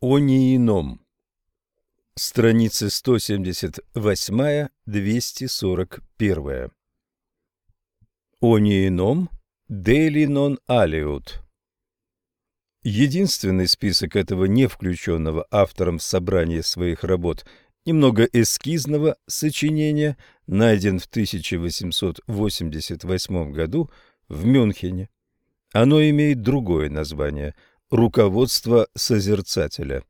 О неином. Страницы 178-241. О неином Дели нон алиут. Единственный список этого не включенного автором в собрание своих работ немного эскизного сочинения найден в 1888 году в Мюнхене. Оно имеет другое название – Руководство созерцателя.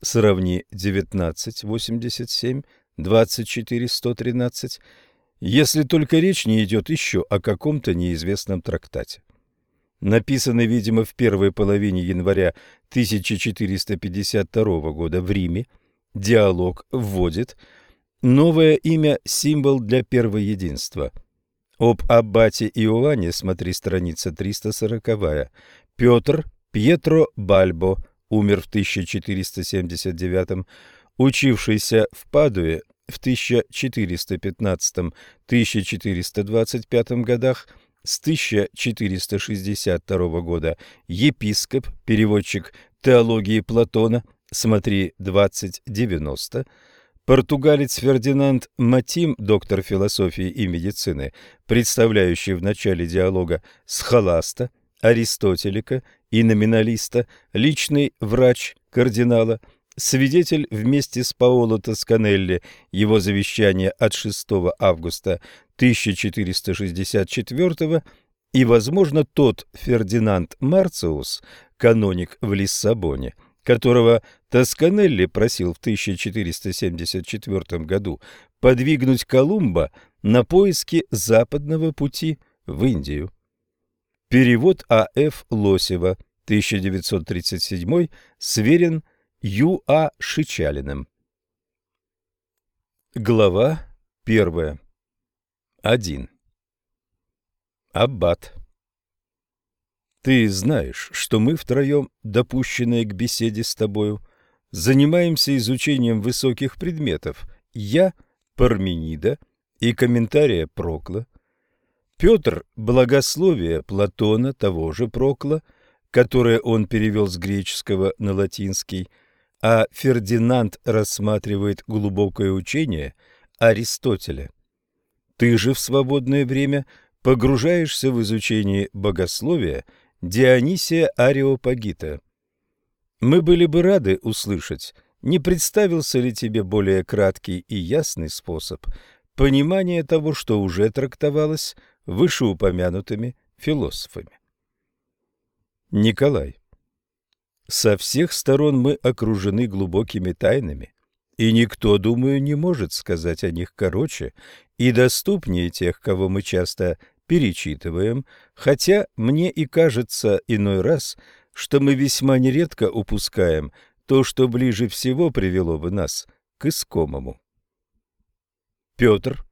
Сравни 1987, 24, если только речь не идет еще о каком-то неизвестном трактате. Написанный, видимо, в первой половине января 1452 года в Риме, диалог вводит новое имя символ для первоединства. Об аббате Иоанне смотри страница 340. Петр Пьетро Бальбо умер в 1479 учившийся в Падуе в 1415-1425 годах, с 1462 года. Епископ, переводчик теологии Платона, смотри 2090, португалец Фердинанд Матим, доктор философии и медицины, представляющий в начале диалога схоласта, аристотелика и номиналиста, личный врач кардинала, свидетель вместе с Паоло Тосканелли его завещания от 6 августа 1464 и, возможно, тот Фердинанд Марциус, каноник в Лиссабоне, которого Тосканелли просил в 1474 году подвигнуть Колумба на поиски западного пути в Индию. Перевод А.Ф. Лосева, 1937, сверен Ю.А. Шичалиным. Глава первая. 1. Аббат. Ты знаешь, что мы втроем, допущенные к беседе с тобою, занимаемся изучением высоких предметов. Я – Парменида и комментария Прокла, Петр – благословие Платона, того же Прокла, которое он перевел с греческого на латинский, а Фердинанд рассматривает глубокое учение Аристотеля. Ты же в свободное время погружаешься в изучение богословия Дионисия Ариопагита. Мы были бы рады услышать, не представился ли тебе более краткий и ясный способ понимания того, что уже трактовалось вышеупомянутыми философами. Николай. Со всех сторон мы окружены глубокими тайнами, и никто, думаю, не может сказать о них короче и доступнее тех, кого мы часто перечитываем, хотя мне и кажется иной раз, что мы весьма нередко упускаем то, что ближе всего привело бы нас к искомому. Петр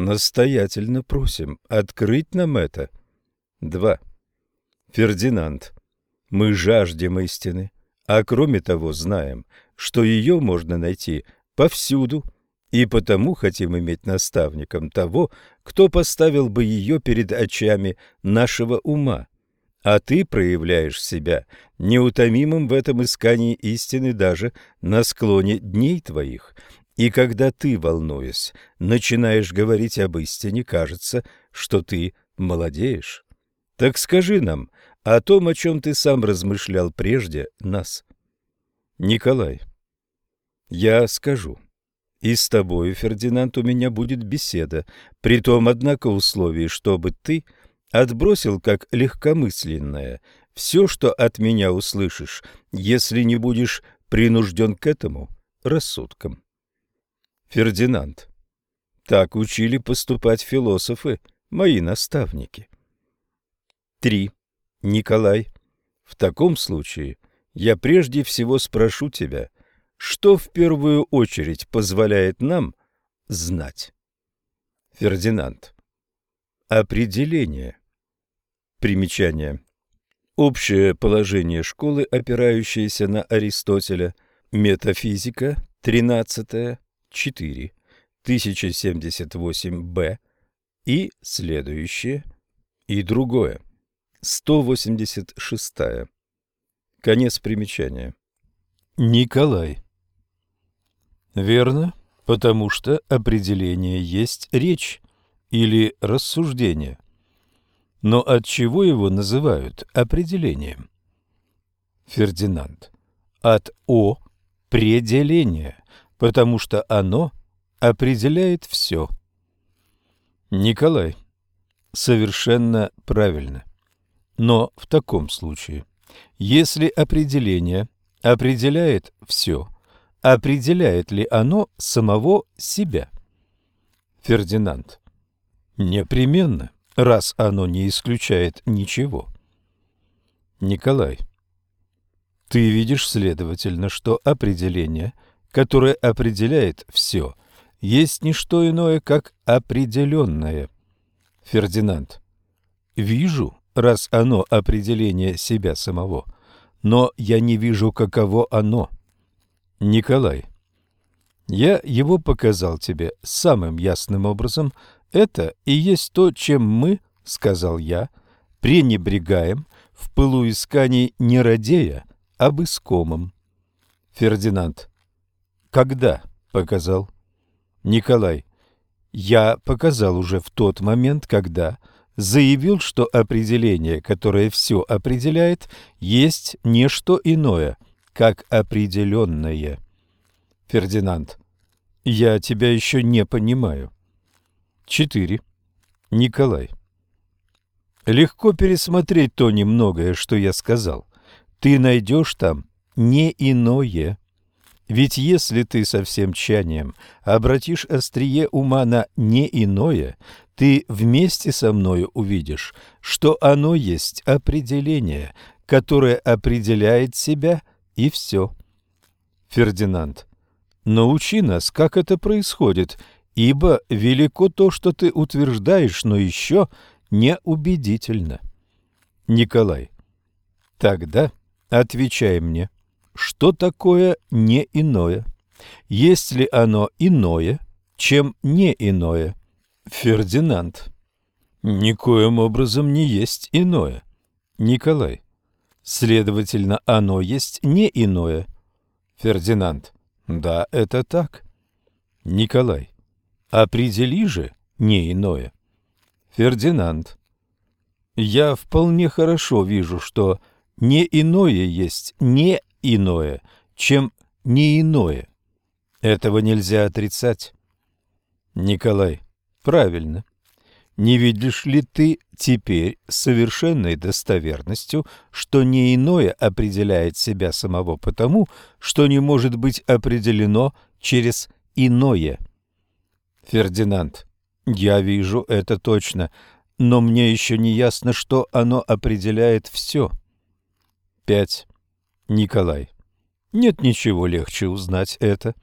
Настоятельно просим открыть нам это. 2. Фердинанд. Мы жаждем истины, а кроме того знаем, что ее можно найти повсюду, и потому хотим иметь наставником того, кто поставил бы ее перед очами нашего ума. А ты проявляешь себя неутомимым в этом искании истины даже на склоне дней твоих, и когда ты, волнуясь, начинаешь говорить об истине, кажется, что ты молодеешь. Так скажи нам о том, о чем ты сам размышлял прежде нас. Николай, я скажу. И с тобою, Фердинанд, у меня будет беседа, при том, однако, условии, чтобы ты отбросил как легкомысленное все, что от меня услышишь, если не будешь принужден к этому рассудком. Фердинанд. Так учили поступать философы, мои наставники. 3. Николай. В таком случае я прежде всего спрошу тебя, что в первую очередь позволяет нам знать? Фердинанд. Определение. Примечание. Общее положение школы, опирающееся на Аристотеля, метафизика, 13 4, 1078-Б и следующее, и другое. 186. -е. Конец примечания. Николай. Верно, потому что определение есть речь или рассуждение. Но от чего его называют определением? Фердинанд. От «о» пределения, потому что оно определяет все. Николай. Совершенно правильно. Но в таком случае, если определение определяет все, определяет ли оно самого себя? Фердинанд. Непременно, раз оно не исключает ничего. Николай. Ты видишь, следовательно, что определение, которое определяет все, есть не что иное, как определенное. Фердинанд. Вижу, раз оно определение себя самого, но я не вижу, каково оно. Николай. Я его показал тебе самым ясным образом. Это и есть то, чем мы, сказал я, пренебрегаем в пылу исканий не радея, об искомом. Фердинанд. Когда показал? Николай. Я показал уже в тот момент, когда заявил, что определение, которое все определяет, есть не что иное, как определенное. Фердинанд. Я тебя еще не понимаю. 4. Николай. Легко пересмотреть то немногое, что я сказал ты найдешь там не иное. Ведь если ты со всем тщанием обратишь острие ума на не иное, ты вместе со мною увидишь, что оно есть определение, которое определяет себя и все. Фердинанд. Научи нас, как это происходит, ибо велико то, что ты утверждаешь, но еще не убедительно. Николай. Тогда Отвечай мне, что такое не иное? Есть ли оно иное, чем не иное? Фердинанд. Никоим образом не есть иное. Николай. Следовательно, оно есть не иное. Фердинанд. Да, это так. Николай. Определи же не иное. Фердинанд. Я вполне хорошо вижу, что не иное есть не иное, чем не иное. Этого нельзя отрицать. Николай, правильно. Не видишь ли ты теперь с совершенной достоверностью, что не иное определяет себя самого потому, что не может быть определено через иное? Фердинанд, я вижу это точно, но мне еще не ясно, что оно определяет все. 5. Николай. Нет ничего легче узнать это.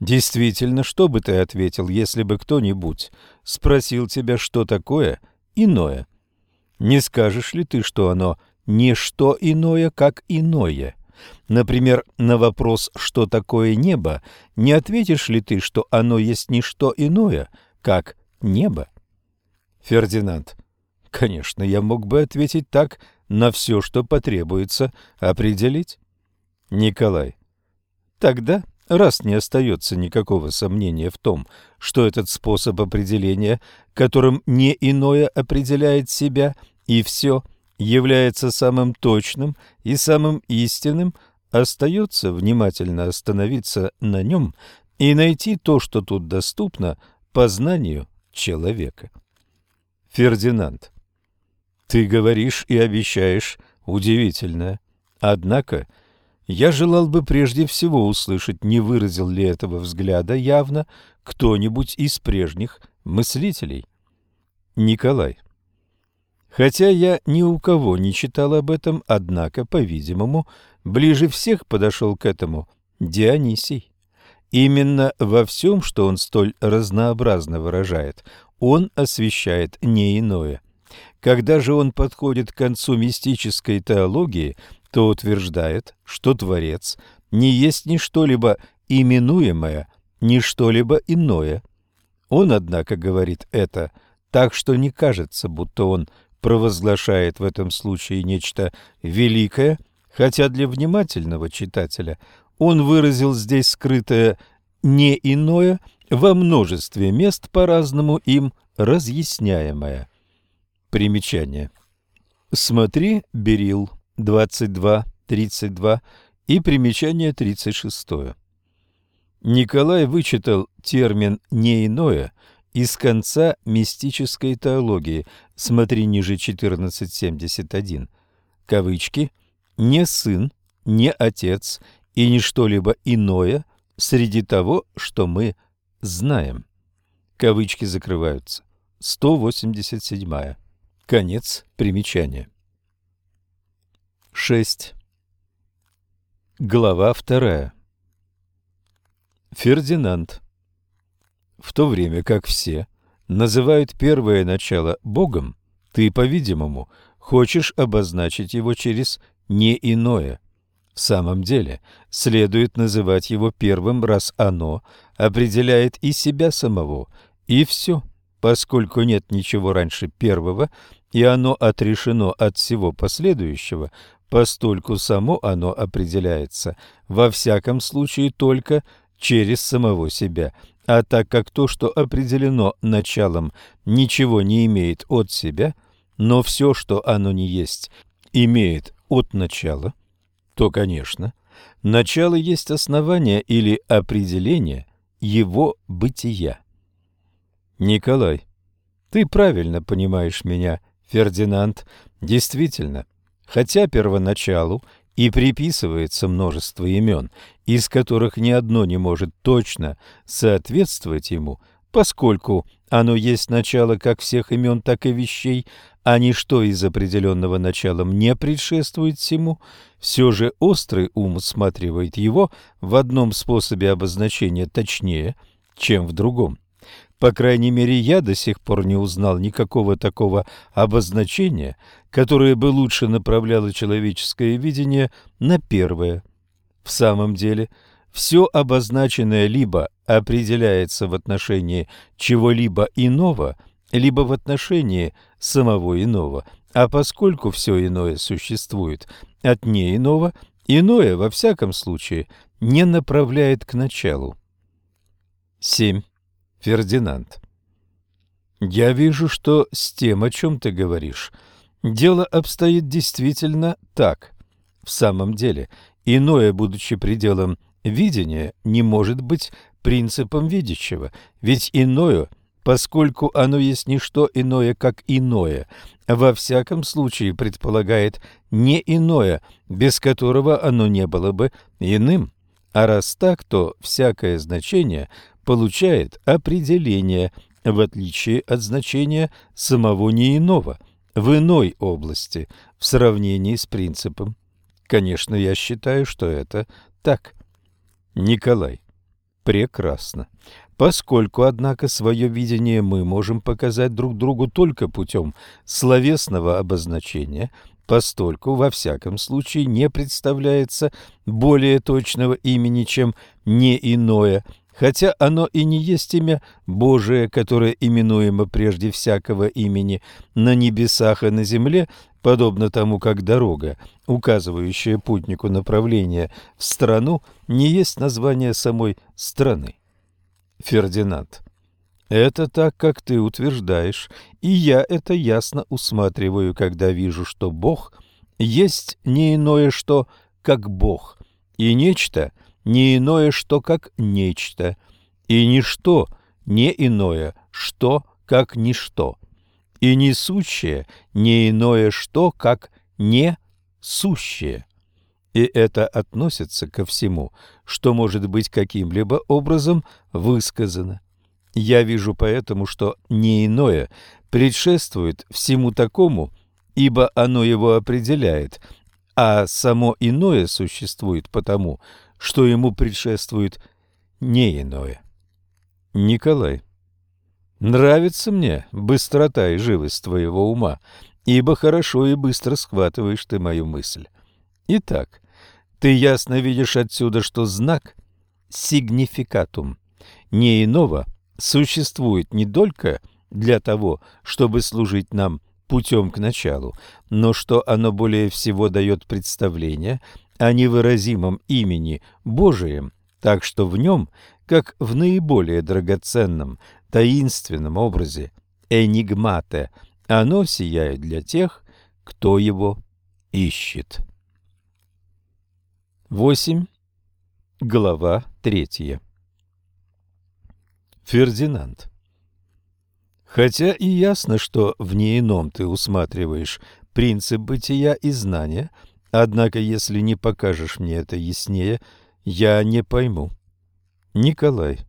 Действительно, что бы ты ответил, если бы кто-нибудь спросил тебя, что такое иное? Не скажешь ли ты, что оно не что иное, как иное? Например, на вопрос «что такое небо?» не ответишь ли ты, что оно есть не что иное, как небо? Фердинанд. Конечно, я мог бы ответить так на все, что потребуется определить? Николай. Тогда, раз не остается никакого сомнения в том, что этот способ определения, которым не иное определяет себя и все, является самым точным и самым истинным, остается внимательно остановиться на нем и найти то, что тут доступно познанию человека. Фердинанд. Ты говоришь и обещаешь удивительное. Однако я желал бы прежде всего услышать, не выразил ли этого взгляда явно кто-нибудь из прежних мыслителей. Николай. Хотя я ни у кого не читал об этом, однако, по-видимому, ближе всех подошел к этому Дионисий. Именно во всем, что он столь разнообразно выражает, он освещает не иное – когда же он подходит к концу мистической теологии, то утверждает, что Творец не есть ни что-либо именуемое, ни что-либо иное. Он, однако, говорит это так, что не кажется, будто он провозглашает в этом случае нечто великое, хотя для внимательного читателя он выразил здесь скрытое «не иное» во множестве мест по-разному им разъясняемое. Примечание. Смотри, Берил, 22-32 и примечание 36. Николай вычитал термин «не иное» из конца мистической теологии, смотри ниже 1471, кавычки, «не сын, не отец и не что-либо иное среди того, что мы знаем». Кавычки закрываются. 187. Конец примечания. 6. Глава 2. Фердинанд. В то время как все называют первое начало Богом, ты, по-видимому, хочешь обозначить его через «не иное». В самом деле, следует называть его первым, раз оно определяет и себя самого, и все, поскольку нет ничего раньше первого, и оно отрешено от всего последующего, постольку само оно определяется во всяком случае только через самого себя, а так как то, что определено началом, ничего не имеет от себя, но все, что оно не есть, имеет от начала, то, конечно, начало есть основание или определение его бытия. Николай, ты правильно понимаешь меня, Фердинанд. Действительно, хотя первоначалу и приписывается множество имен, из которых ни одно не может точно соответствовать ему, поскольку оно есть начало как всех имен, так и вещей, а ничто из определенного началом не предшествует всему, все же острый ум усматривает его в одном способе обозначения точнее, чем в другом. По крайней мере, я до сих пор не узнал никакого такого обозначения, которое бы лучше направляло человеческое видение на первое. В самом деле, все обозначенное либо определяется в отношении чего-либо иного, либо в отношении самого иного, а поскольку все иное существует от неиного, иное, во всяком случае, не направляет к началу. 7. Фердинанд. Я вижу, что с тем, о чем ты говоришь, дело обстоит действительно так. В самом деле, иное, будучи пределом видения, не может быть принципом видящего, ведь иное, поскольку оно есть не что иное, как иное, во всяком случае предполагает не иное, без которого оно не было бы иным. А раз так, то всякое значение получает определение, в отличие от значения самого не иного, в иной области, в сравнении с принципом. Конечно, я считаю, что это так. Николай. Прекрасно. Поскольку, однако, свое видение мы можем показать друг другу только путем словесного обозначения, постольку, во всяком случае, не представляется более точного имени, чем не иное – хотя оно и не есть имя Божие, которое именуемо прежде всякого имени на небесах и на земле, подобно тому, как дорога, указывающая путнику направление в страну, не есть название самой страны. Фердинанд. Это так, как ты утверждаешь, и я это ясно усматриваю, когда вижу, что Бог есть не иное что, как Бог, и нечто, не иное что как нечто, и ничто не иное что как ничто, и несущее не иное что как не сущее. И это относится ко всему, что может быть каким-либо образом высказано. Я вижу поэтому, что не иное предшествует всему такому, ибо оно его определяет, а само иное существует потому, что ему предшествует не иное. Николай. Нравится мне быстрота и живость твоего ума, ибо хорошо и быстро схватываешь ты мою мысль. Итак, ты ясно видишь отсюда, что знак сигнификатум не иного существует не только для того, чтобы служить нам путем к началу, но что оно более всего дает представление о невыразимом имени Божием, так что в нем, как в наиболее драгоценном, таинственном образе энигмате, оно сияет для тех, кто его ищет. 8. Глава 3. Фердинанд Хотя и ясно, что в неином ты усматриваешь принцип бытия и знания, однако если не покажешь мне это яснее, я не пойму. Николай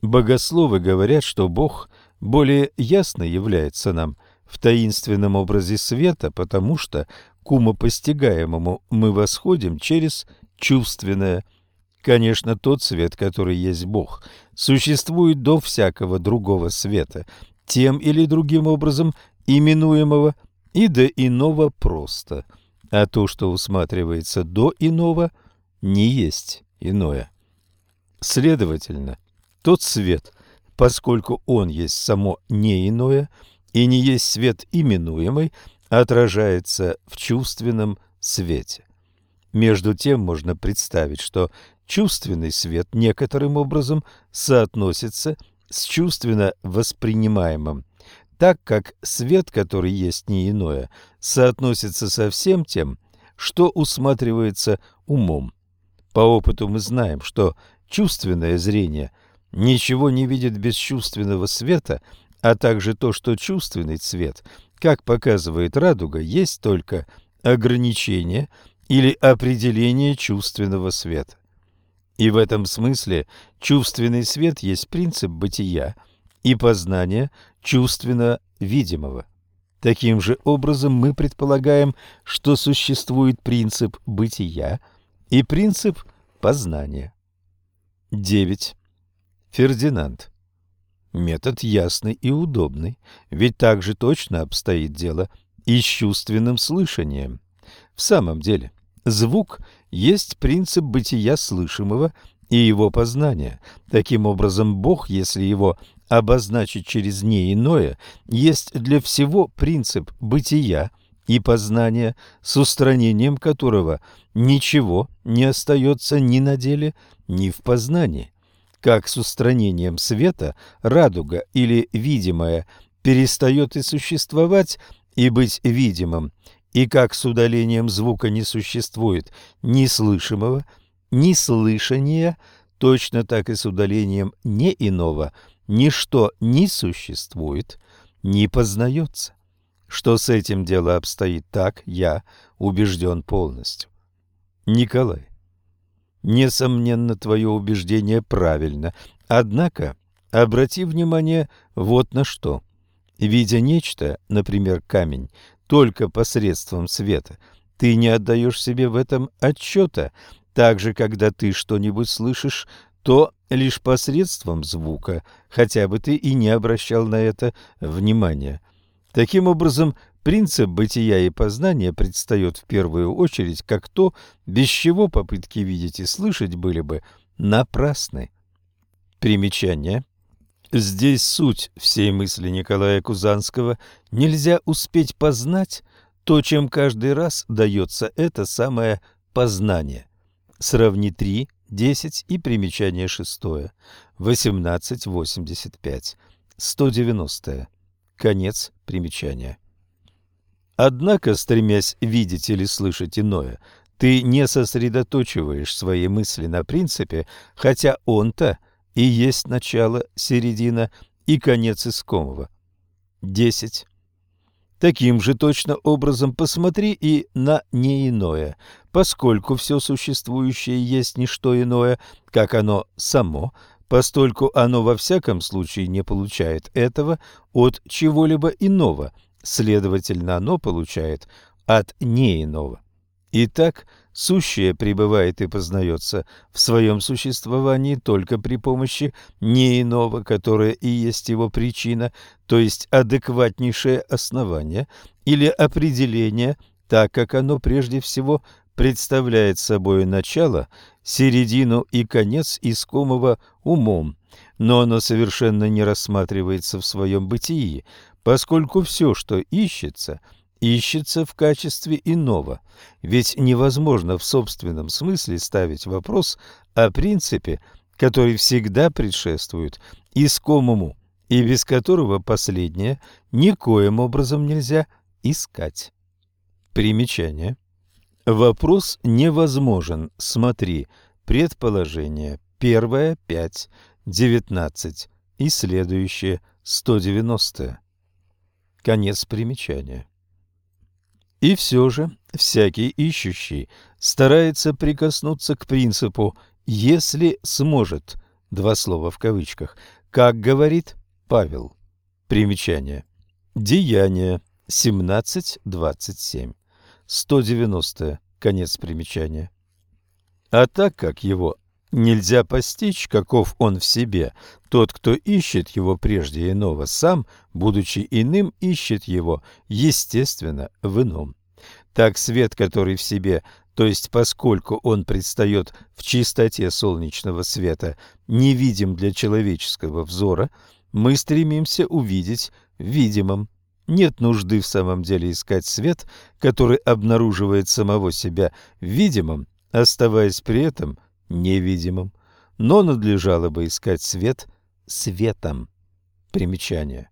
Богословы говорят, что Бог более ясно является нам в таинственном образе света, потому что к умопостигаемому мы восходим через чувственное. Конечно, тот свет, который есть Бог, существует до всякого другого света, тем или другим образом именуемого, и до иного просто, а то, что усматривается до иного, не есть иное. Следовательно, тот свет, поскольку он есть само не иное и не есть свет именуемый, отражается в чувственном свете. Между тем можно представить, что чувственный свет некоторым образом соотносится с чувственно воспринимаемым, так как свет, который есть не иное, соотносится со всем тем, что усматривается умом. По опыту мы знаем, что чувственное зрение ничего не видит без чувственного света, а также то, что чувственный цвет, как показывает радуга, есть только ограничение – или определение чувственного света. И в этом смысле чувственный свет есть принцип бытия и познания чувственно видимого. Таким же образом мы предполагаем, что существует принцип бытия и принцип познания. 9. Фердинанд. Метод ясный и удобный, ведь так же точно обстоит дело и с чувственным слышанием. В самом деле, звук есть принцип бытия слышимого и его познания. Таким образом, Бог, если его обозначить через не иное, есть для всего принцип бытия и познания, с устранением которого ничего не остается ни на деле, ни в познании. Как с устранением света радуга или видимое перестает и существовать, и быть видимым, и как с удалением звука не существует ни слышимого, ни слышания, точно так и с удалением не иного ничто не существует, не познается. Что с этим дело обстоит так, я убежден полностью. Николай, несомненно, твое убеждение правильно, однако обрати внимание вот на что. Видя нечто, например, камень, только посредством света. Ты не отдаешь себе в этом отчета. Также, когда ты что-нибудь слышишь, то лишь посредством звука, хотя бы ты и не обращал на это внимания. Таким образом, принцип бытия и познания предстает в первую очередь как то, без чего попытки видеть и слышать были бы напрасны. Примечание. Здесь суть всей мысли Николая Кузанского. Нельзя успеть познать то, чем каждый раз дается это самое познание. Сравни 3, 10 и примечание 6. 1885. 190. Конец примечания. Однако, стремясь видеть или слышать иное, ты не сосредоточиваешь свои мысли на принципе, хотя он-то – и есть начало, середина и конец искомого. 10. Таким же точно образом посмотри и на неиное, поскольку все существующее есть не что иное, как оно само, постольку оно во всяком случае не получает этого от чего-либо иного, следовательно, оно получает от неиного. Итак, Сущее пребывает и познается в своем существовании только при помощи не иного, которое и есть его причина, то есть адекватнейшее основание или определение, так как оно прежде всего представляет собой начало, середину и конец искомого умом, но оно совершенно не рассматривается в своем бытии, поскольку все, что ищется – ищется в качестве иного, ведь невозможно в собственном смысле ставить вопрос о принципе, который всегда предшествует искомому и без которого последнее никоим образом нельзя искать. Примечание. Вопрос невозможен. Смотри, предположение. Первое, 5, 19 и следующее, 190. Конец примечания. И все же всякий ищущий старается прикоснуться к принципу «если сможет», два слова в кавычках, как говорит Павел. Примечание. Деяние 17.27. 190. Конец примечания. А так как его нельзя постичь, каков он в себе, тот, кто ищет его прежде иного, сам, будучи иным, ищет его, естественно, в ином. Так свет, который в себе, то есть поскольку он предстает в чистоте солнечного света, невидим для человеческого взора, мы стремимся увидеть в видимом. Нет нужды в самом деле искать свет, который обнаруживает самого себя видимым, оставаясь при этом невидимым. Но надлежало бы искать свет светом. Примечание.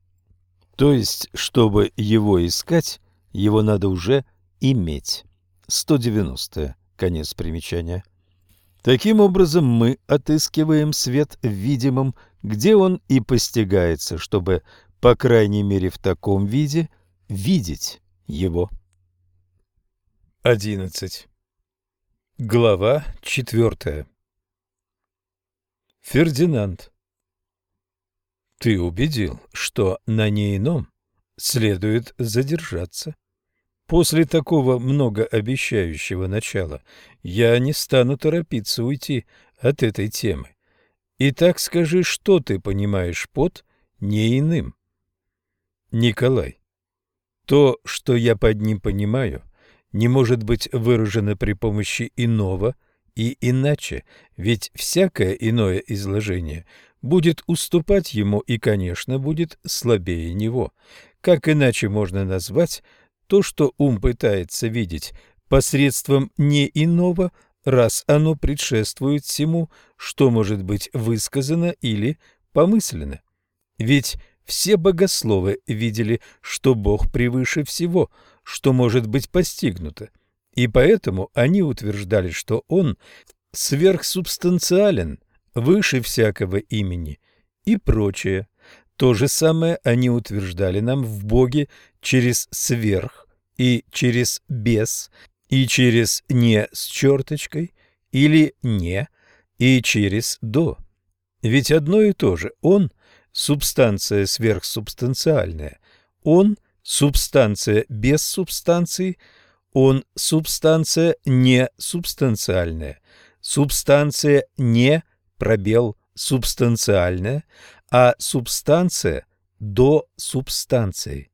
То есть, чтобы его искать, его надо уже иметь. 190. Конец примечания. Таким образом, мы отыскиваем свет в видимом, где он и постигается, чтобы по крайней мере в таком виде, видеть его. 11. Глава 4. Фердинанд. Ты убедил, что на неином следует задержаться. После такого многообещающего начала я не стану торопиться уйти от этой темы. Итак, скажи, что ты понимаешь под неиным? Николай, то, что я под ним понимаю, не может быть выражено при помощи иного и иначе, ведь всякое иное изложение будет уступать ему и, конечно, будет слабее него. Как иначе можно назвать то, что ум пытается видеть посредством не иного, раз оно предшествует всему, что может быть высказано или помыслено? Ведь все богословы видели, что Бог превыше всего, что может быть постигнуто, и поэтому они утверждали, что Он сверхсубстанциален, выше всякого имени и прочее. То же самое они утверждали нам в Боге через сверх и через без, и через не с черточкой или не, и через до. Ведь одно и то же. Он субстанция сверхсубстанциальная, он субстанция без субстанции, он субстанция не субстанциальная, субстанция не пробел субстанциальная, а субстанция до субстанции.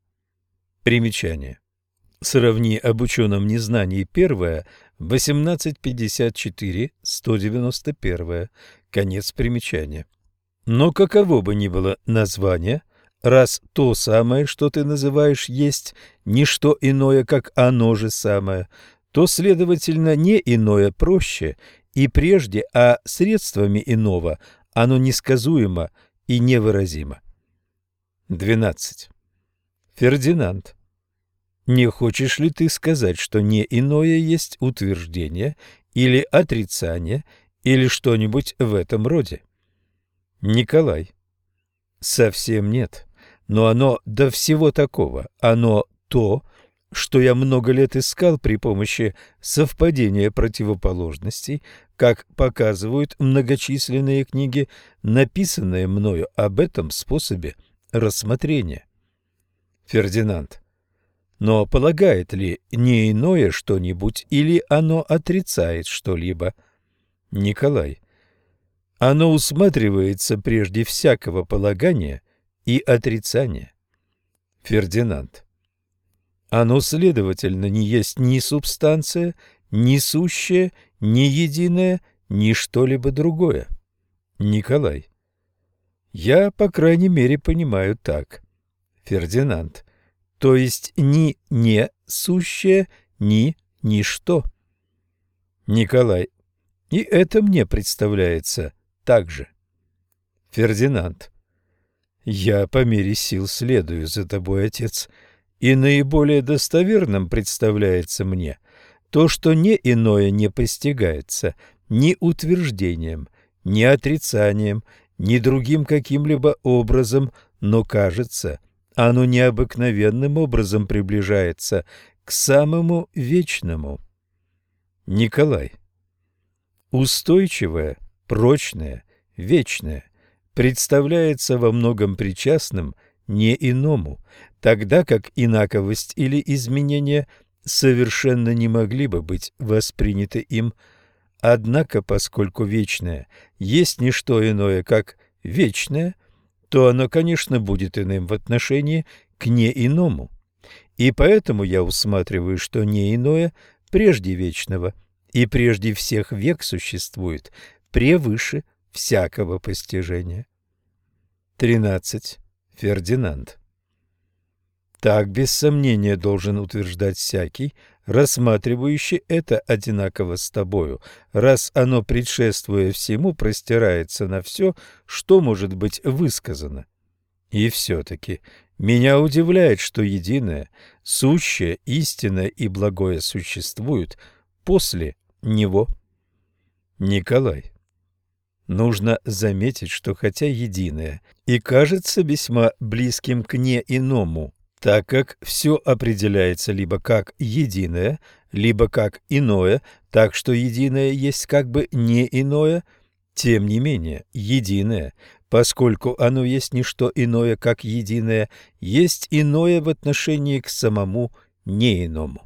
Примечание. Сравни об ученом незнании первое, 1854, 191, конец примечания. Но каково бы ни было название, раз то самое, что ты называешь есть, не что иное, как оно же самое, то, следовательно, не иное проще и прежде, а средствами иного оно несказуемо и невыразимо. 12. Фердинанд. Не хочешь ли ты сказать, что не иное есть утверждение или отрицание, или что-нибудь в этом роде? Николай. Совсем нет. Но оно до всего такого. Оно то, что я много лет искал при помощи совпадения противоположностей, как показывают многочисленные книги, написанные мною об этом способе рассмотрения. Фердинанд. Но полагает ли не иное что-нибудь или оно отрицает что-либо? Николай. Оно усматривается прежде всякого полагания и отрицания. Фердинанд. Оно, следовательно, не есть ни субстанция, ни сущее, ни единое, ни что-либо другое. Николай. Я, по крайней мере, понимаю так. Фердинанд. то есть ни не сущее, ни ничто. Николай, и это мне представляется так же. Фердинанд, я по мере сил следую за тобой, отец, и наиболее достоверным представляется мне то, что не иное не постигается ни утверждением, ни отрицанием, ни другим каким-либо образом, но кажется, оно необыкновенным образом приближается к самому вечному. Николай. Устойчивое, прочное, вечное представляется во многом причастным не иному, тогда как инаковость или изменение совершенно не могли бы быть восприняты им Однако, поскольку вечное есть не что иное, как вечное, то оно, конечно, будет иным в отношении к не иному. И поэтому я усматриваю, что не иное прежде вечного и прежде всех век существует, превыше всякого постижения. 13. Фердинанд Так, без сомнения, должен утверждать всякий, рассматривающий это одинаково с тобою, раз оно, предшествуя всему, простирается на все, что может быть высказано. И все-таки меня удивляет, что единое, сущее, истинное и благое существует после него. Николай. Нужно заметить, что хотя единое и кажется весьма близким к не иному, так как все определяется либо как единое, либо как иное, так что единое есть как бы не иное, тем не менее единое, поскольку оно есть не что иное, как единое, есть иное в отношении к самому не иному.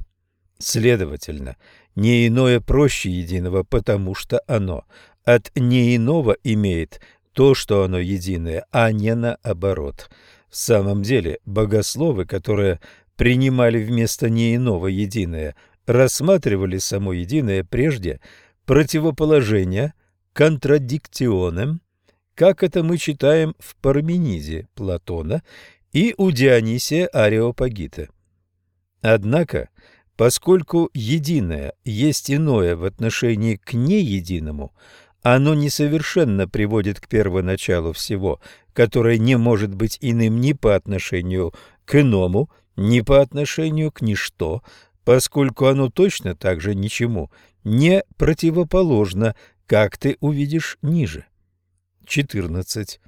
Следовательно, не иное проще единого, потому что оно от не иного имеет то, что оно единое, а не наоборот – в самом деле, богословы, которые принимали вместо неиного единое, рассматривали само единое прежде противоположение контрадиктионем, как это мы читаем в Пармениде Платона и у Дионисия Ареопагита. Однако, поскольку единое есть иное в отношении к неединому, оно несовершенно приводит к первоначалу всего, которое не может быть иным ни по отношению к иному, ни по отношению к ничто, поскольку оно точно так же ничему не противоположно, как ты увидишь ниже. 14.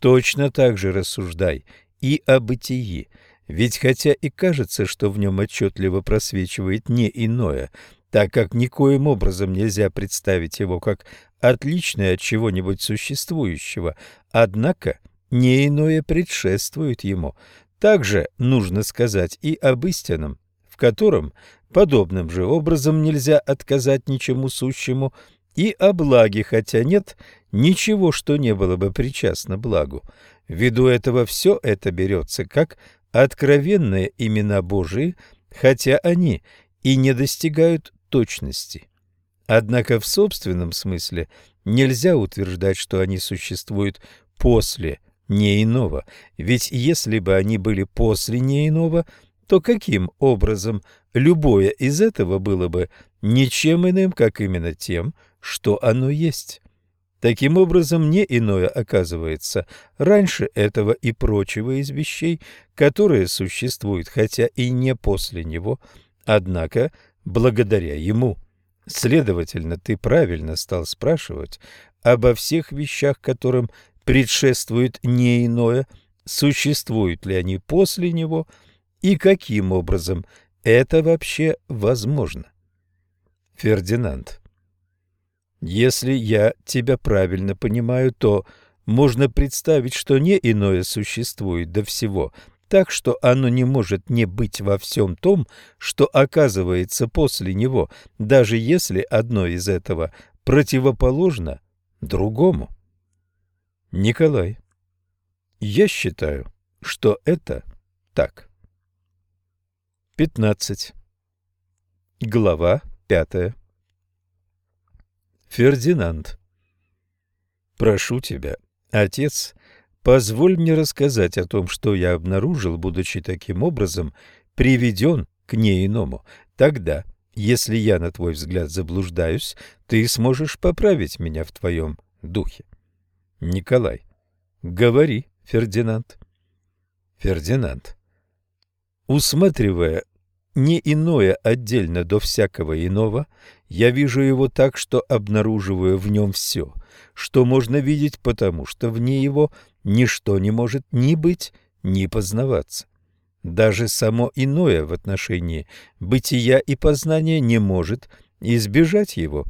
Точно так же рассуждай и о бытии, ведь хотя и кажется, что в нем отчетливо просвечивает не иное, так как никоим образом нельзя представить его как отличное от чего-нибудь существующего, однако не иное предшествует ему. Также нужно сказать и об истинном, в котором подобным же образом нельзя отказать ничему сущему, и о благе, хотя нет ничего, что не было бы причастно благу. Ввиду этого все это берется как откровенные имена Божии, хотя они и не достигают точности. Однако в собственном смысле нельзя утверждать, что они существуют после неиного, ведь если бы они были после неиного, то каким образом любое из этого было бы ничем иным, как именно тем, что оно есть? Таким образом, не иное оказывается раньше этого и прочего из вещей, которые существуют, хотя и не после него, однако благодаря ему. Следовательно, ты правильно стал спрашивать обо всех вещах, которым предшествует не иное, существуют ли они после него и каким образом это вообще возможно. Фердинанд. Если я тебя правильно понимаю, то можно представить, что не иное существует до всего, так что оно не может не быть во всем том, что оказывается после него, даже если одно из этого противоположно другому. Николай, я считаю, что это так. 15. Глава 5. Фердинанд. Прошу тебя, отец, Позволь мне рассказать о том, что я обнаружил, будучи таким образом приведен к неиному. Тогда, если я, на твой взгляд, заблуждаюсь, ты сможешь поправить меня в твоем духе. Николай. Говори, Фердинанд. Фердинанд. Усматривая не иное отдельно до всякого иного, я вижу его так, что обнаруживаю в нем все, что можно видеть, потому что вне его ничто не может ни быть, ни познаваться. Даже само иное в отношении бытия и познания не может избежать его.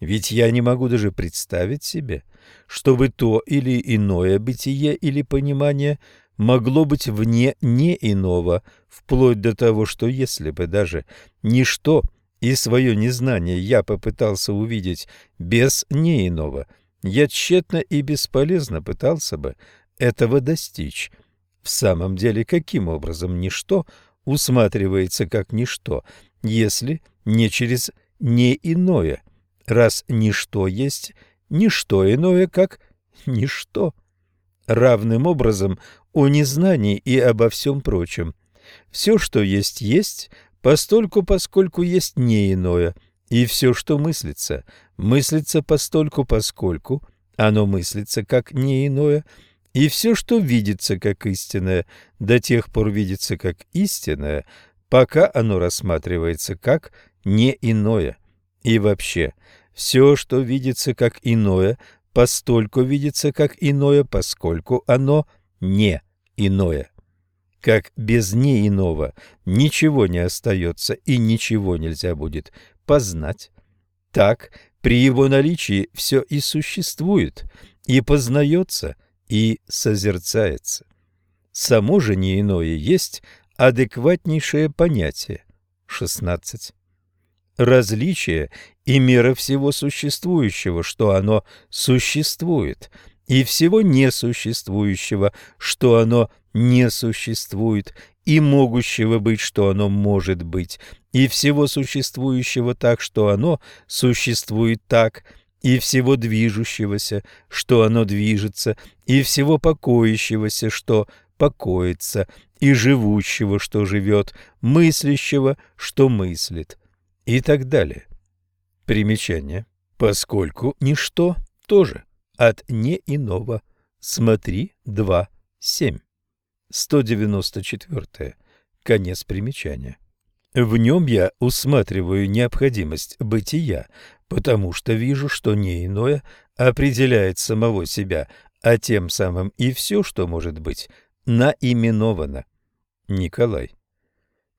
Ведь я не могу даже представить себе, чтобы то или иное бытие или понимание могло быть вне не иного, вплоть до того, что если бы даже ничто и свое незнание я попытался увидеть без не иного, я тщетно и бесполезно пытался бы этого достичь. В самом деле, каким образом ничто усматривается как ничто, если не через не иное, раз ничто есть ничто иное, как ничто. Равным образом о незнании и обо всем прочем. Все, что есть, есть, постольку, поскольку есть не иное, и все, что мыслится, мыслится постольку, поскольку оно мыслится как не иное, и все, что видится как истинное, до тех пор видится как истинное, пока оно рассматривается как не иное. И вообще, все, что видится как иное, постольку видится как иное, поскольку оно не иное. Как без не иного ничего не остается и ничего нельзя будет познать, так при его наличии все и существует, и познается, и созерцается. Само же не иное есть адекватнейшее понятие. 16. Различие и мера всего существующего, что оно существует, и всего несуществующего, что оно не существует, и могущего быть, что оно может быть, и всего существующего так, что оно существует так, и всего движущегося, что оно движется, и всего покоящегося, что покоится, и живущего, что живет, мыслящего, что мыслит, и так далее. Примечание. Поскольку ничто тоже от не иного. Смотри 2.7. 194. Конец примечания. В нем я усматриваю необходимость бытия, потому что вижу, что не иное определяет самого себя, а тем самым и все, что может быть, наименовано. Николай.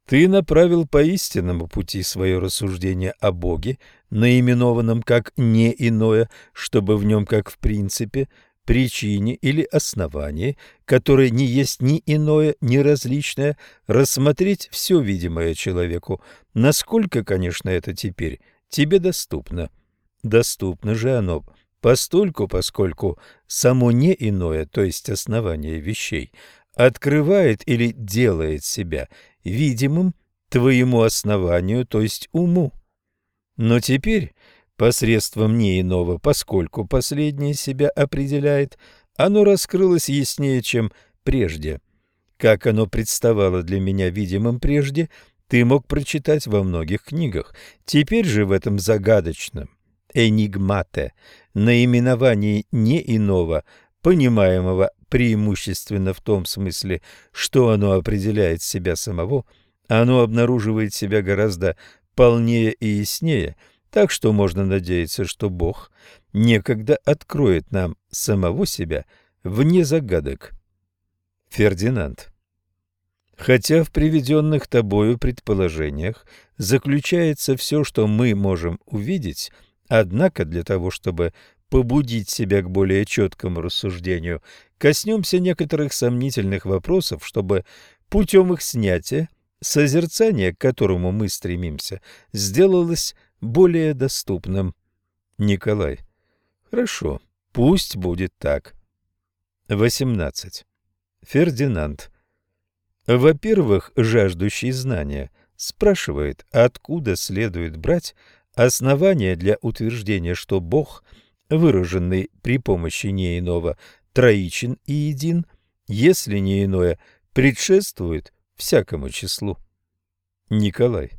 Ты направил по истинному пути свое рассуждение о Боге, наименованном как «не иное», чтобы в нем, как в принципе, причине или основании, которое не есть ни иное, ни различное, рассмотреть все видимое человеку, насколько, конечно, это теперь тебе доступно. Доступно же оно постольку, поскольку само не иное, то есть основание вещей, открывает или делает себя видимым твоему основанию, то есть уму. Но теперь посредством не иного, поскольку последнее себя определяет, оно раскрылось яснее, чем прежде. Как оно представало для меня видимым прежде, ты мог прочитать во многих книгах. Теперь же в этом загадочном «энигмате» наименовании не иного, понимаемого преимущественно в том смысле, что оно определяет себя самого, оно обнаруживает себя гораздо полнее и яснее – так что можно надеяться, что Бог некогда откроет нам самого себя вне загадок. Фердинанд. Хотя в приведенных тобою предположениях заключается все, что мы можем увидеть, однако для того, чтобы побудить себя к более четкому рассуждению, коснемся некоторых сомнительных вопросов, чтобы путем их снятия созерцание, к которому мы стремимся, сделалось более доступным. Николай. Хорошо, пусть будет так. 18. Фердинанд. Во-первых, жаждущий знания спрашивает, откуда следует брать основания для утверждения, что Бог, выраженный при помощи не иного, троичен и един, если не иное предшествует всякому числу. Николай.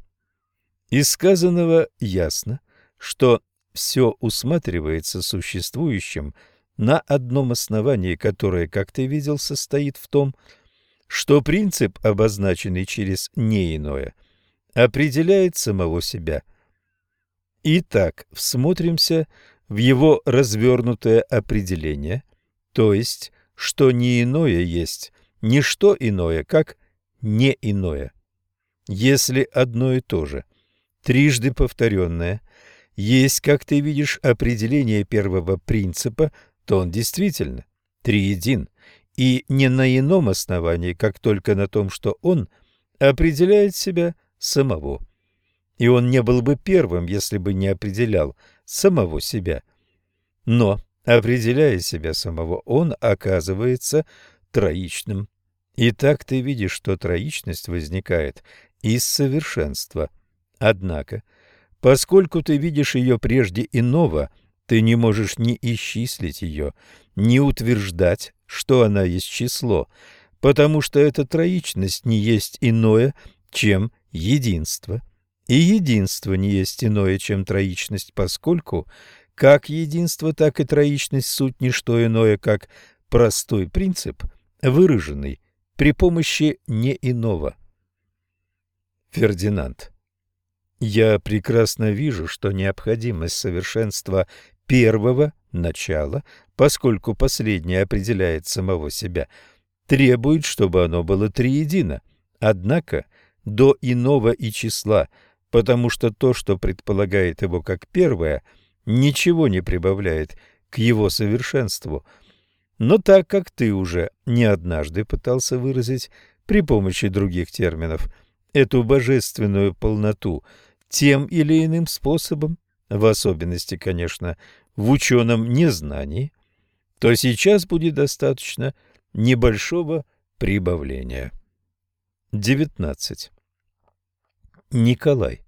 Из сказанного ясно, что все усматривается существующим на одном основании, которое, как ты видел, состоит в том, что принцип, обозначенный через «не иное», определяет самого себя. Итак, всмотримся в его развернутое определение, то есть, что не иное есть не что иное, как не иное. Если одно и то же, трижды повторенное, есть, как ты видишь, определение первого принципа, то он действительно триедин, и не на ином основании, как только на том, что он определяет себя самого. И он не был бы первым, если бы не определял самого себя. Но, определяя себя самого, он оказывается троичным. И так ты видишь, что троичность возникает из совершенства. Однако, поскольку ты видишь ее прежде иного, ты не можешь ни исчислить ее, ни утверждать, что она есть число, потому что эта троичность не есть иное, чем единство. И единство не есть иное, чем троичность, поскольку как единство, так и троичность суть не что иное, как простой принцип, выраженный при помощи не иного. Фердинанд. Я прекрасно вижу, что необходимость совершенства первого начала, поскольку последнее определяет самого себя, требует, чтобы оно было триедино, однако до иного и числа, потому что то, что предполагает его как первое, ничего не прибавляет к его совершенству – но так как ты уже не однажды пытался выразить при помощи других терминов эту божественную полноту тем или иным способом, в особенности, конечно, в ученом незнании, то сейчас будет достаточно небольшого прибавления. 19. Николай.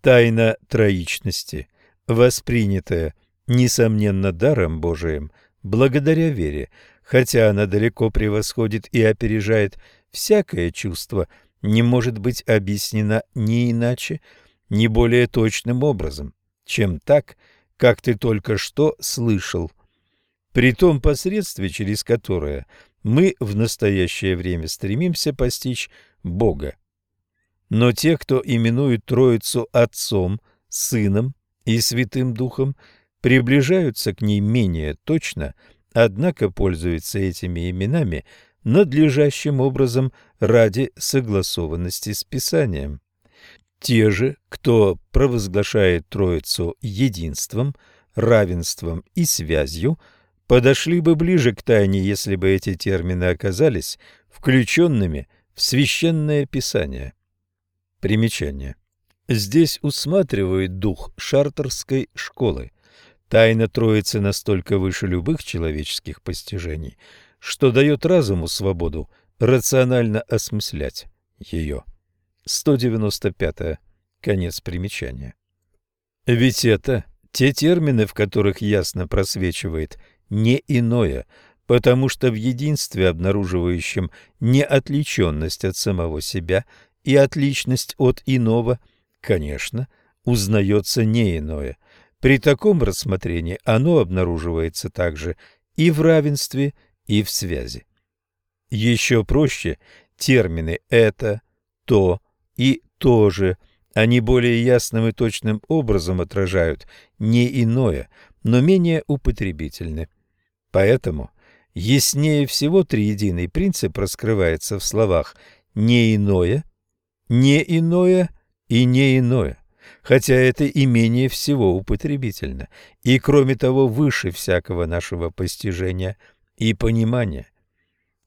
Тайна троичности, воспринятая, несомненно, даром Божиим – благодаря вере, хотя она далеко превосходит и опережает всякое чувство, не может быть объяснена ни иначе, ни более точным образом, чем так, как ты только что слышал. При том посредстве, через которое мы в настоящее время стремимся постичь Бога. Но те, кто именует Троицу Отцом, Сыном и Святым Духом, приближаются к ней менее точно, однако пользуются этими именами надлежащим образом ради согласованности с Писанием. Те же, кто провозглашает Троицу единством, равенством и связью, подошли бы ближе к тайне, если бы эти термины оказались включенными в священное писание. Примечание. Здесь усматривает дух шартерской школы. Тайна Троицы настолько выше любых человеческих постижений, что дает разуму свободу рационально осмыслять ее. 195. Конец примечания. Ведь это те термины, в которых ясно просвечивает не иное, потому что в единстве, обнаруживающем неотличенность от самого себя и отличность от иного, конечно, узнается не иное, при таком рассмотрении оно обнаруживается также и в равенстве, и в связи. Еще проще термины «это», «то» и «то же». Они более ясным и точным образом отражают не иное, но менее употребительны. Поэтому яснее всего триединый принцип раскрывается в словах «не иное», «не иное» и «не иное» хотя это и менее всего употребительно, и, кроме того, выше всякого нашего постижения и понимания.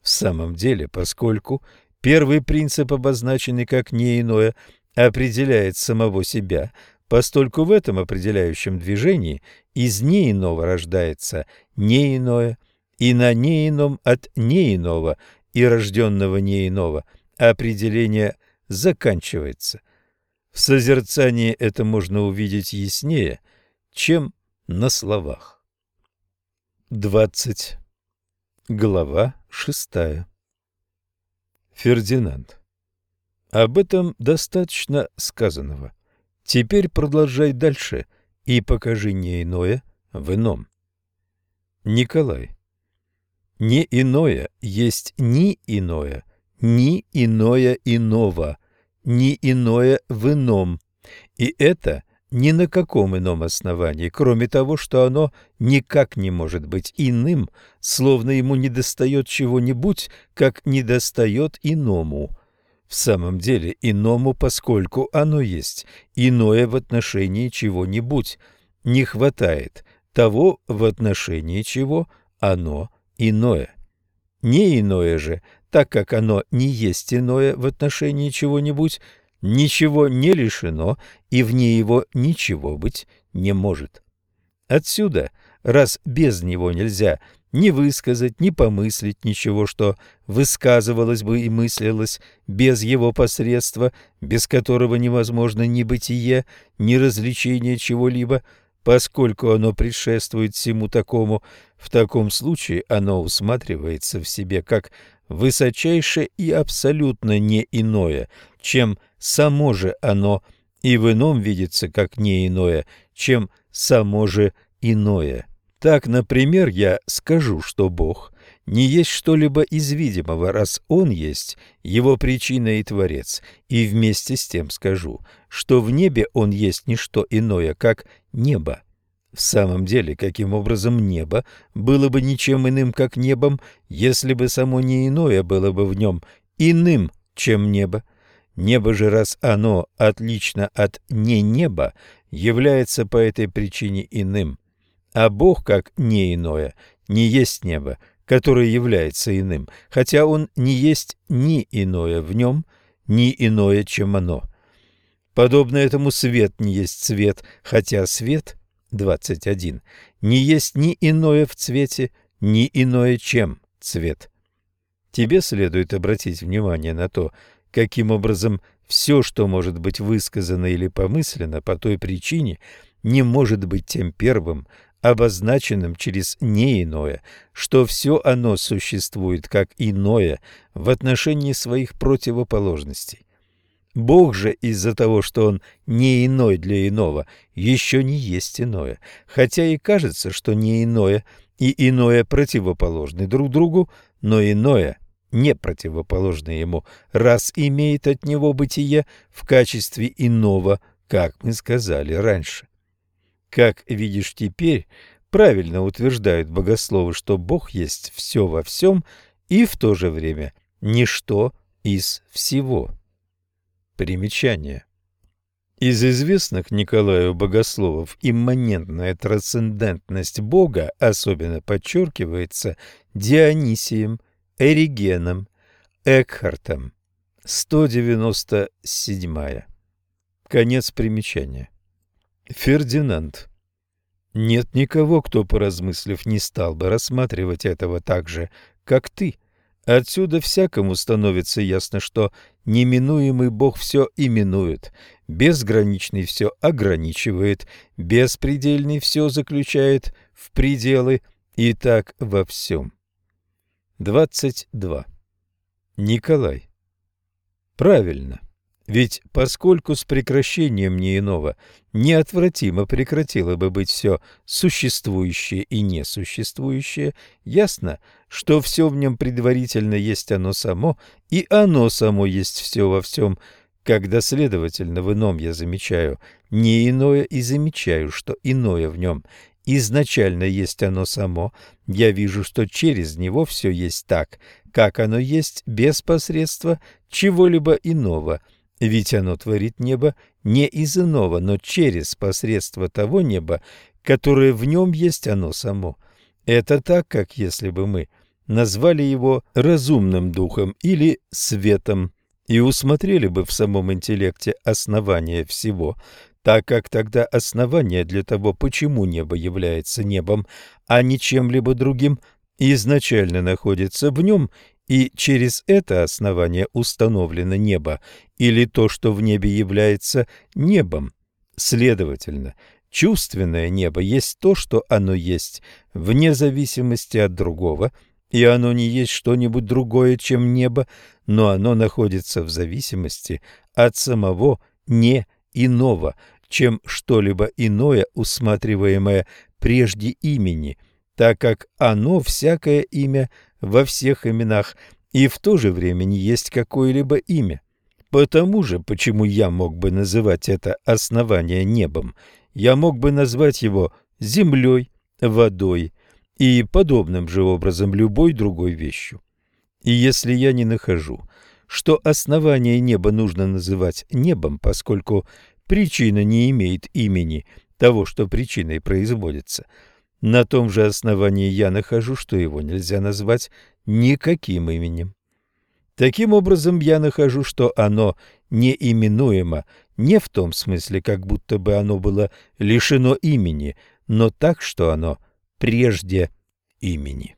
В самом деле, поскольку первый принцип, обозначенный как не иное, определяет самого себя, постольку в этом определяющем движении из не иного рождается не иное, и на не ином от не иного и рожденного не иного определение заканчивается. В созерцании это можно увидеть яснее, чем на словах. 20. Глава 6. Фердинанд. Об этом достаточно сказанного. Теперь продолжай дальше и покажи не иное в ином. Николай. Не иное есть ни иное, ни иное иного, ни иное в ином. И это ни на каком ином основании, кроме того, что оно никак не может быть иным, словно ему недостает чего-нибудь, как недостает иному. В самом деле иному, поскольку оно есть, иное в отношении чего-нибудь, не хватает того, в отношении чего оно иное. Не иное же, так как оно не есть иное в отношении чего-нибудь, Ничего не лишено, и вне его ничего быть не может. Отсюда, раз без него нельзя ни высказать, ни помыслить ничего, что высказывалось бы и мыслилось без его посредства, без которого невозможно ни бытие, ни развлечение чего-либо, поскольку оно предшествует всему такому, в таком случае оно усматривается в себе как высочайшее и абсолютно не иное, чем само же оно, и в ином видится как не иное, чем само же иное. Так, например, я скажу, что Бог не есть что-либо из видимого, раз Он есть Его причина и Творец, и вместе с тем скажу, что в небе Он есть не что иное, как небо. В самом деле, каким образом небо было бы ничем иным, как небом, если бы само не иное было бы в нем иным, чем небо? Небо же, раз оно отлично от не неба, является по этой причине иным. А Бог, как не иное, не есть небо, которое является иным, хотя Он не есть ни иное в нем, ни иное, чем оно. Подобно этому свет не есть свет, хотя свет 21. Не есть ни иное в цвете, ни иное, чем цвет. Тебе следует обратить внимание на то, каким образом все, что может быть высказано или помыслено по той причине, не может быть тем первым, обозначенным через не иное, что все оно существует как иное в отношении своих противоположностей. Бог же из-за того, что Он не иной для иного, еще не есть иное, хотя и кажется, что не иное и иное противоположны друг другу, но иное не противоположное ему, раз имеет от него бытие в качестве иного, как мы сказали раньше. Как видишь теперь, правильно утверждают богословы, что Бог есть все во всем и в то же время ничто из всего. Примечание. Из известных Николаю богословов имманентная трансцендентность Бога особенно подчеркивается Дионисием, Эригеном, Экхартом. 197. Конец примечания. Фердинанд. Нет никого, кто, поразмыслив, не стал бы рассматривать этого так же, как ты – Отсюда всякому становится ясно, что неминуемый Бог все именует, безграничный все ограничивает, беспредельный все заключает в пределы, и так во всем. 22. Николай. Правильно. Ведь поскольку с прекращением не иного неотвратимо прекратило бы быть все существующее и несуществующее, ясно, что все в нем предварительно есть оно само, и оно само есть все во всем, когда, следовательно, в ином я замечаю не иное и замечаю, что иное в нем изначально есть оно само, я вижу, что через него все есть так, как оно есть без посредства чего-либо иного – ведь оно творит небо не из иного, но через посредство того неба, которое в нем есть оно само. Это так, как если бы мы назвали его разумным духом или светом и усмотрели бы в самом интеллекте основание всего, так как тогда основание для того, почему небо является небом, а не чем-либо другим, изначально находится в нем и через это основание установлено небо или то, что в небе является небом. Следовательно, Чувственное небо есть то, что оно есть, вне зависимости от другого, и оно не есть что-нибудь другое, чем небо, но оно находится в зависимости от самого не иного, чем что-либо иное, усматриваемое прежде имени, так как оно всякое имя во всех именах и в то же время не есть какое-либо имя. Потому же, почему я мог бы называть это основание небом, я мог бы назвать его землей, водой и подобным же образом любой другой вещью. И если я не нахожу, что основание неба нужно называть небом, поскольку причина не имеет имени того, что причиной производится, на том же основании я нахожу, что его нельзя назвать никаким именем. Таким образом, я нахожу, что оно неименуемо не в том смысле, как будто бы оно было лишено имени, но так, что оно прежде имени.